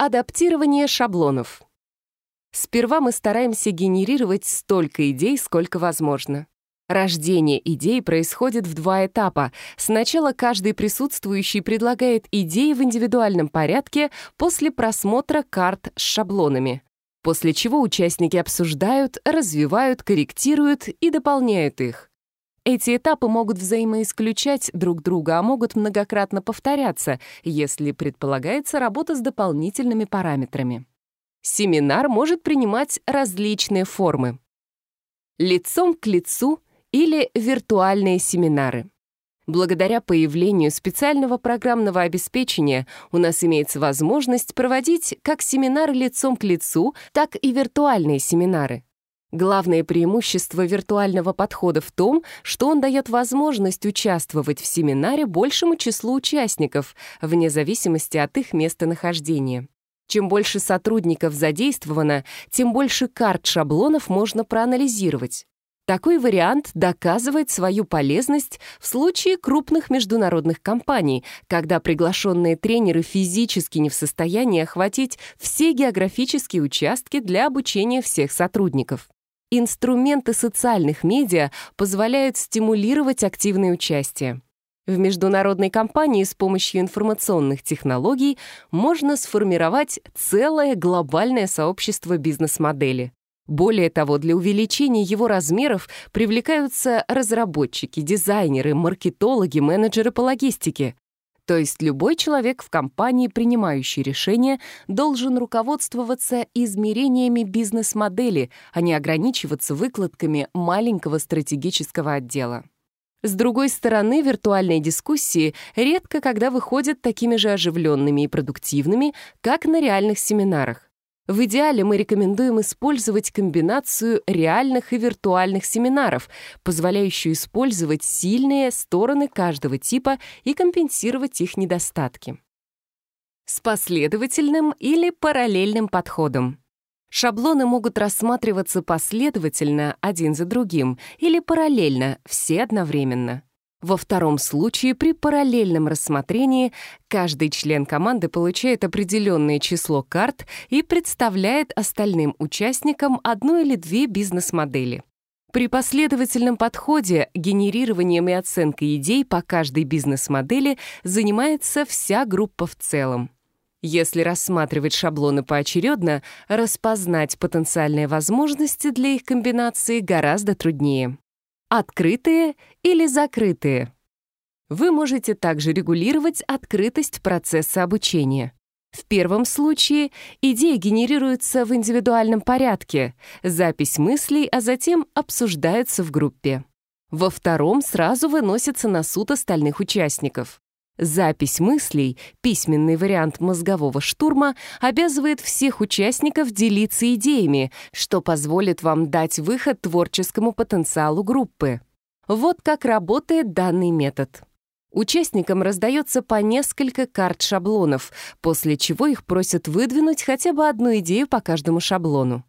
Адаптирование шаблонов. Сперва мы стараемся генерировать столько идей, сколько возможно. Рождение идей происходит в два этапа. Сначала каждый присутствующий предлагает идеи в индивидуальном порядке после просмотра карт с шаблонами. После чего участники обсуждают, развивают, корректируют и дополняют их. Эти этапы могут взаимоисключать друг друга, а могут многократно повторяться, если предполагается работа с дополнительными параметрами. Семинар может принимать различные формы. Лицом к лицу или виртуальные семинары. Благодаря появлению специального программного обеспечения у нас имеется возможность проводить как семинары лицом к лицу, так и виртуальные семинары. Главное преимущество виртуального подхода в том, что он дает возможность участвовать в семинаре большему числу участников, вне зависимости от их местонахождения. Чем больше сотрудников задействовано, тем больше карт шаблонов можно проанализировать. Такой вариант доказывает свою полезность в случае крупных международных компаний, когда приглашенные тренеры физически не в состоянии охватить все географические участки для обучения всех сотрудников. Инструменты социальных медиа позволяют стимулировать активное участие. В международной компании с помощью информационных технологий можно сформировать целое глобальное сообщество бизнес-модели. Более того, для увеличения его размеров привлекаются разработчики, дизайнеры, маркетологи, менеджеры по логистике. То есть любой человек в компании, принимающий решения, должен руководствоваться измерениями бизнес-модели, а не ограничиваться выкладками маленького стратегического отдела. С другой стороны, виртуальные дискуссии редко когда выходят такими же оживленными и продуктивными, как на реальных семинарах. В идеале мы рекомендуем использовать комбинацию реальных и виртуальных семинаров, позволяющую использовать сильные стороны каждого типа и компенсировать их недостатки. С последовательным или параллельным подходом. Шаблоны могут рассматриваться последовательно один за другим или параллельно, все одновременно. Во втором случае при параллельном рассмотрении каждый член команды получает определенное число карт и представляет остальным участникам одну или две бизнес-модели. При последовательном подходе генерированием и оценкой идей по каждой бизнес-модели занимается вся группа в целом. Если рассматривать шаблоны поочередно, распознать потенциальные возможности для их комбинации гораздо труднее открытые или закрытые. Вы можете также регулировать открытость процесса обучения. В первом случае идеи генерируются в индивидуальном порядке, запись мыслей, а затем обсуждается в группе. Во втором сразу выносится на суд остальных участников. Запись мыслей, письменный вариант мозгового штурма, обязывает всех участников делиться идеями, что позволит вам дать выход творческому потенциалу группы. Вот как работает данный метод. Участникам раздается по несколько карт шаблонов, после чего их просят выдвинуть хотя бы одну идею по каждому шаблону.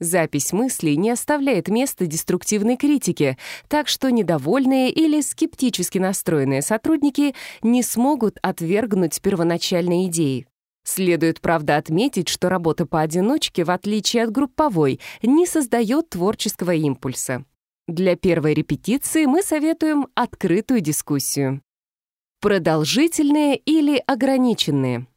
Запись мыслей не оставляет места деструктивной критике, так что недовольные или скептически настроенные сотрудники не смогут отвергнуть первоначальные идеи. Следует, правда, отметить, что работа поодиночке, в отличие от групповой, не создает творческого импульса. Для первой репетиции мы советуем открытую дискуссию. Продолжительные или ограниченные –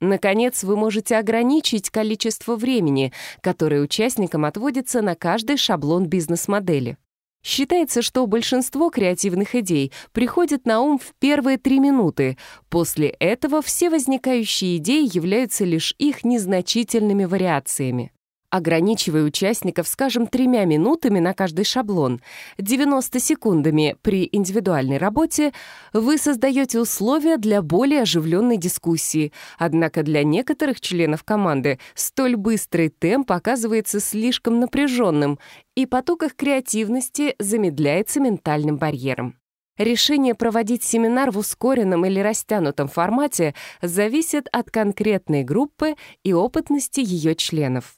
Наконец, вы можете ограничить количество времени, которое участникам отводится на каждый шаблон бизнес-модели. Считается, что большинство креативных идей приходит на ум в первые три минуты. После этого все возникающие идеи являются лишь их незначительными вариациями ограничивая участников, скажем, тремя минутами на каждый шаблон, 90 секундами при индивидуальной работе, вы создаете условия для более оживленной дискуссии. Однако для некоторых членов команды столь быстрый темп оказывается слишком напряженным, и поток их креативности замедляется ментальным барьером. Решение проводить семинар в ускоренном или растянутом формате зависит от конкретной группы и опытности ее членов.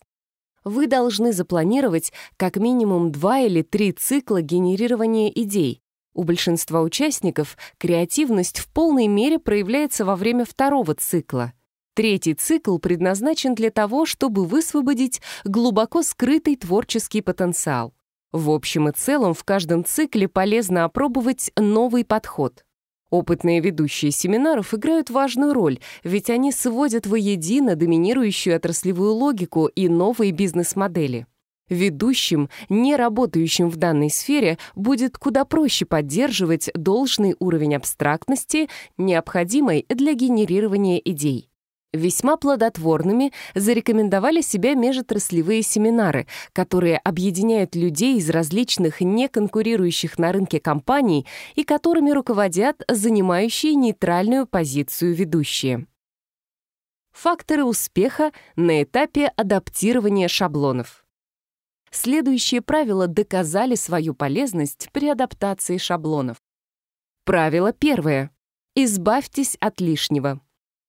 Вы должны запланировать как минимум два или три цикла генерирования идей. У большинства участников креативность в полной мере проявляется во время второго цикла. Третий цикл предназначен для того, чтобы высвободить глубоко скрытый творческий потенциал. В общем и целом в каждом цикле полезно опробовать новый подход — Опытные ведущие семинаров играют важную роль, ведь они сводят воедино доминирующую отраслевую логику и новые бизнес-модели. Ведущим, не работающим в данной сфере, будет куда проще поддерживать должный уровень абстрактности, необходимый для генерирования идей. Весьма плодотворными зарекомендовали себя межотраслевые семинары, которые объединяют людей из различных неконкурирующих на рынке компаний и которыми руководят занимающие нейтральную позицию ведущие. Факторы успеха на этапе адаптирования шаблонов. Следующие правила доказали свою полезность при адаптации шаблонов. Правило первое. Избавьтесь от лишнего.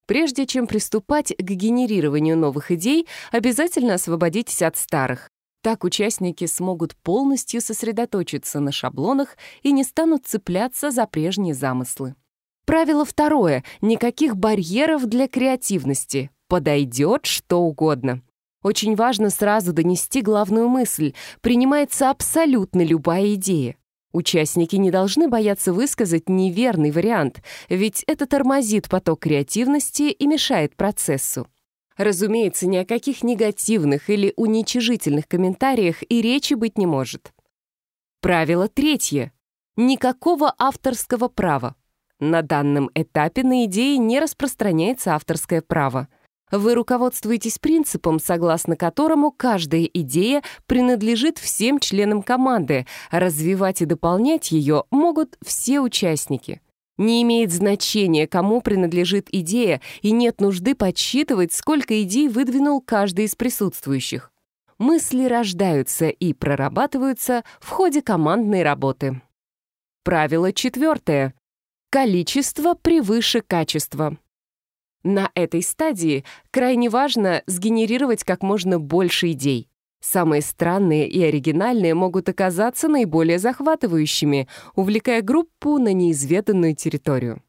Прежде чем приступать к генерированию новых идей, обязательно освободитесь от старых. Так участники смогут полностью сосредоточиться на шаблонах и не станут цепляться за прежние замыслы. Правило второе. Никаких барьеров для креативности. Подойдет что угодно. Очень важно сразу донести главную мысль. Принимается абсолютно любая идея. Участники не должны бояться высказать неверный вариант, ведь это тормозит поток креативности и мешает процессу. Разумеется, ни о каких негативных или уничижительных комментариях и речи быть не может. Правило третье. Никакого авторского права. На данном этапе на идеи не распространяется авторское право — вы руководствуетесь принципом, согласно которому каждая идея принадлежит всем членам команды, развивать и дополнять ее могут все участники. Не имеет значения, кому принадлежит идея, и нет нужды подсчитывать, сколько идей выдвинул каждый из присутствующих. Мысли рождаются и прорабатываются в ходе командной работы. Правило четвертое. Количество превыше качества. На этой стадии крайне важно сгенерировать как можно больше идей. Самые странные и оригинальные могут оказаться наиболее захватывающими, увлекая группу на неизведанную территорию.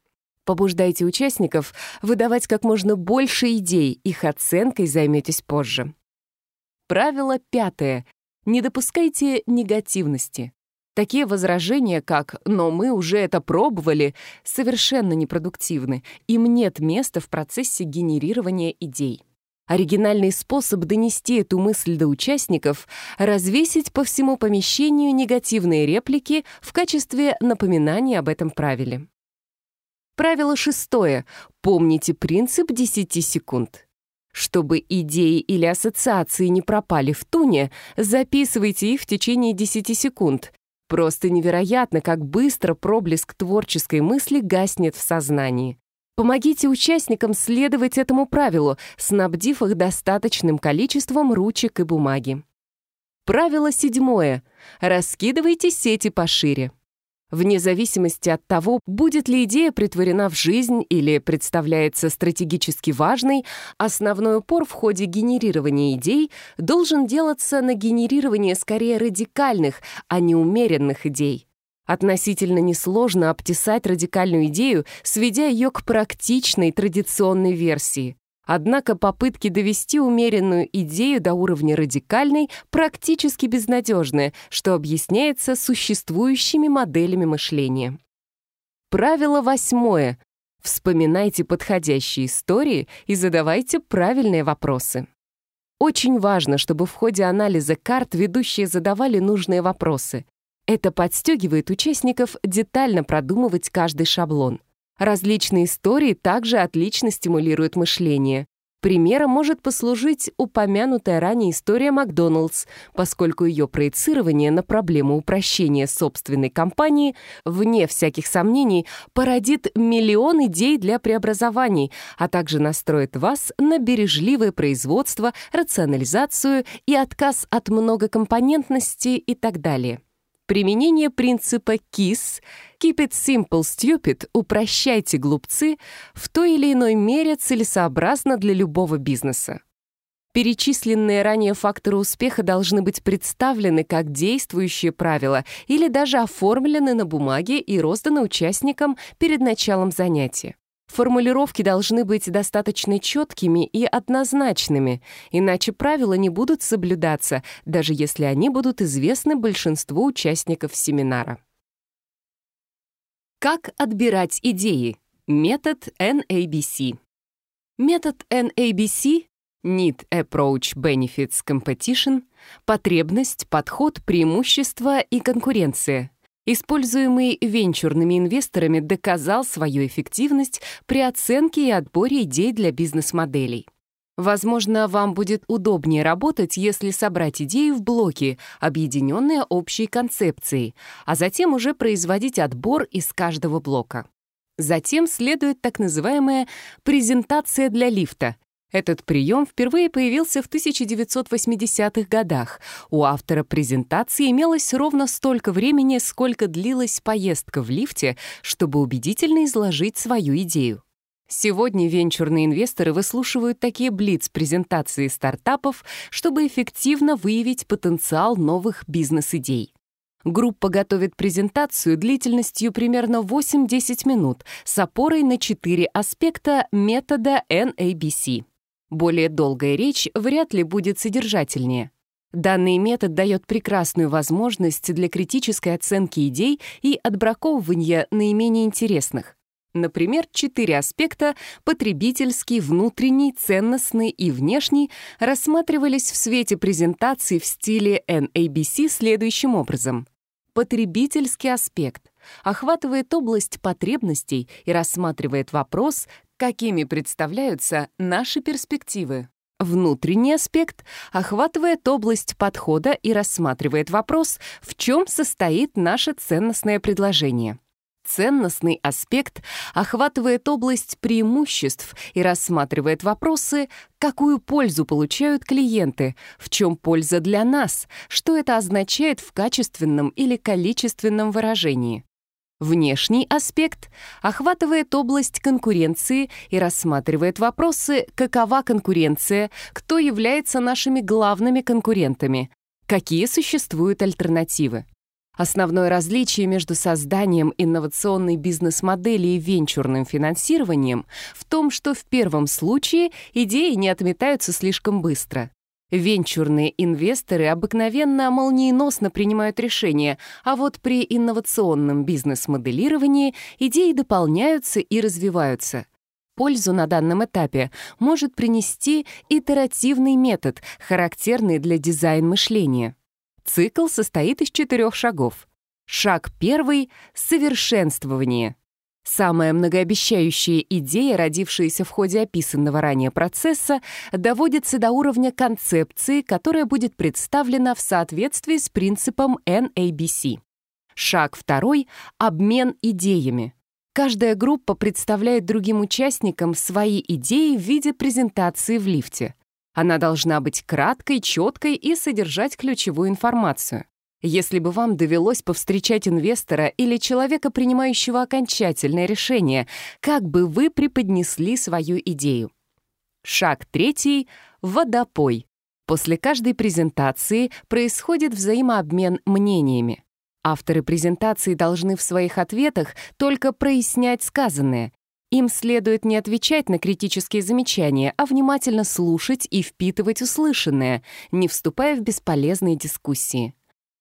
Побуждайте участников выдавать как можно больше идей, их оценкой займетесь позже. Правило пятое. Не допускайте негативности. Такие возражения, как «но мы уже это пробовали», совершенно непродуктивны, им нет места в процессе генерирования идей. Оригинальный способ донести эту мысль до участников — развесить по всему помещению негативные реплики в качестве напоминания об этом правиле. Правило шестое. Помните принцип 10 секунд. Чтобы идеи или ассоциации не пропали в туне, записывайте их в течение 10 секунд, Просто невероятно, как быстро проблеск творческой мысли гаснет в сознании. Помогите участникам следовать этому правилу, снабдив их достаточным количеством ручек и бумаги. Правило седьмое. Раскидывайте сети пошире вне зависимости от того, будет ли идея притворена в жизнь или представляется стратегически важной, основной упор в ходе генерирования идей должен делаться на генерирование скорее радикальных, а не умеренных идей. Относительно несложно обтесать радикальную идею, сведя ее к практичной традиционной версии. Однако попытки довести умеренную идею до уровня радикальной практически безнадежны, что объясняется существующими моделями мышления. Правило восьмое. Вспоминайте подходящие истории и задавайте правильные вопросы. Очень важно, чтобы в ходе анализа карт ведущие задавали нужные вопросы. Это подстегивает участников детально продумывать каждый шаблон. Различные истории также отлично стимулируют мышление. Примером может послужить упомянутая ранее история Макдоналдс, поскольку ее проецирование на проблему упрощения собственной компании, вне всяких сомнений, породит миллион идей для преобразований, а также настроит вас на бережливое производство, рационализацию и отказ от многокомпонентности и так далее. Применение принципа KISS «Keep it simple, stupid» — «Упрощайте, глупцы» в той или иной мере целесообразно для любого бизнеса. Перечисленные ранее факторы успеха должны быть представлены как действующие правила или даже оформлены на бумаге и розданы участникам перед началом занятия. Формулировки должны быть достаточно четкими и однозначными, иначе правила не будут соблюдаться, даже если они будут известны большинству участников семинара. Как отбирать идеи? Метод NABC. Метод NABC Need Approach Benefits Competition, потребность, подход, преимущество и конкуренция — используемый венчурными инвесторами, доказал свою эффективность при оценке и отборе идей для бизнес-моделей. Возможно, вам будет удобнее работать, если собрать идеи в блоки, объединенные общей концепцией, а затем уже производить отбор из каждого блока. Затем следует так называемая презентация для лифта, этот прием впервые появился в 1980-х годах. У автора презентации имелось ровно столько времени, сколько длилась поездка в лифте, чтобы убедительно изложить свою идею. Сегодня венчурные инвесторы выслушивают такие блиц-презентации стартапов, чтобы эффективно выявить потенциал новых бизнес-идей. Группа готовит презентацию длительностью примерно 8-10 минут с опорой на четыре аспекта метода NABC. Более долгая речь вряд ли будет содержательнее. Данный метод дает прекрасную возможность для критической оценки идей и отбраковывания наименее интересных. Например, четыре аспекта — потребительский, внутренний, ценностный и внешний — рассматривались в свете презентации в стиле NABC следующим образом. Потребительский аспект охватывает область потребностей и рассматривает вопрос, какими представляются наши перспективы. Внутренний аспект охватывает область подхода и рассматривает вопрос, в чем состоит наше ценностное предложение. Ценностный аспект охватывает область преимуществ и рассматривает вопросы, какую пользу получают клиенты, в чем польза для нас, что это означает в качественном или количественном выражении. Внешний аспект охватывает область конкуренции и рассматривает вопросы, какова конкуренция, кто является нашими главными конкурентами, какие существуют альтернативы. Основное различие между созданием инновационной бизнес-модели и венчурным финансированием в том, что в первом случае идеи не отметаются слишком быстро. Венчурные инвесторы обыкновенно молниеносно принимают решения, а вот при инновационном бизнес-моделировании идеи дополняются и развиваются. Пользу на данном этапе может принести итеративный метод, характерный для дизайн-мышления. Цикл состоит из четырех шагов. Шаг первый — совершенствование — Самая многообещающая идея, родившаяся в ходе описанного ранее процесса, доводится до уровня концепции, которая будет представлена в соответствии с принципом NABC. Шаг второй — обмен идеями. Каждая группа представляет другим участникам свои идеи в виде презентации в лифте. Она должна быть краткой, четкой и содержать ключевую информацию. Если бы вам довелось повстречать инвестора или человека, принимающего окончательное решение, как бы вы преподнесли свою идею? Шаг третий — водопой. После каждой презентации происходит взаимообмен мнениями. Авторы презентации должны в своих ответах только прояснять сказанное. Им следует не отвечать на критические замечания, а внимательно слушать и впитывать услышанное, не вступая в бесполезные дискуссии.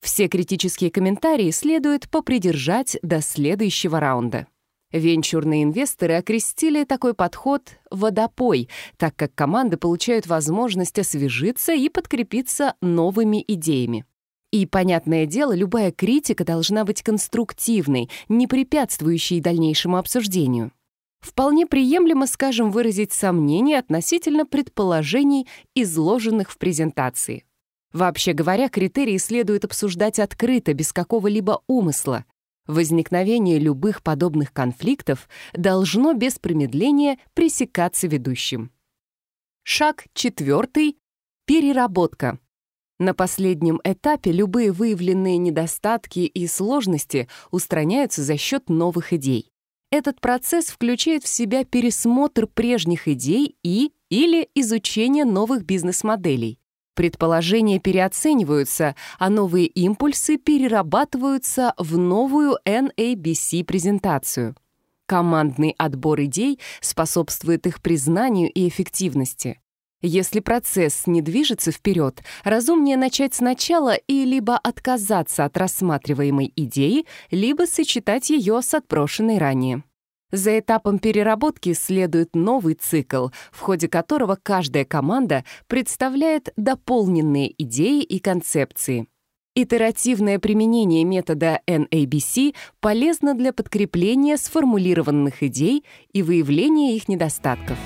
Все критические комментарии следует попридержать до следующего раунда. Венчурные инвесторы окрестили такой подход «водопой», так как команды получают возможность освежиться и подкрепиться новыми идеями. И, понятное дело, любая критика должна быть конструктивной, не препятствующей дальнейшему обсуждению. Вполне приемлемо, скажем, выразить сомнения относительно предположений, изложенных в презентации. Вообще говоря, критерии следует обсуждать открыто, без какого-либо умысла. Возникновение любых подобных конфликтов должно без промедления пресекаться ведущим. Шаг четвертый — переработка. На последнем этапе любые выявленные недостатки и сложности устраняются за счет новых идей. Этот процесс включает в себя пересмотр прежних идей и или изучение новых бизнес-моделей. Предположения переоцениваются, а новые импульсы перерабатываются в новую NABC-презентацию. Командный отбор идей способствует их признанию и эффективности. Если процесс не движется вперед, разумнее начать сначала и либо отказаться от рассматриваемой идеи, либо сочетать ее с отброшенной ранее. За этапом переработки следует новый цикл, в ходе которого каждая команда представляет дополненные идеи и концепции. Итеративное применение метода NABC полезно для подкрепления сформулированных идей и выявления их недостатков.